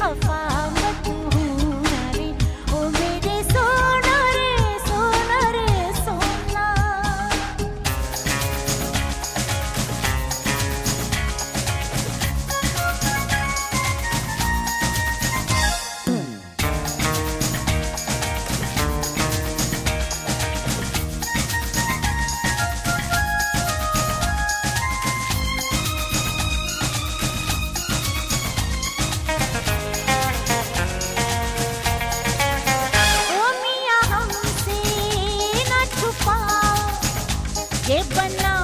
啊烦 ये बना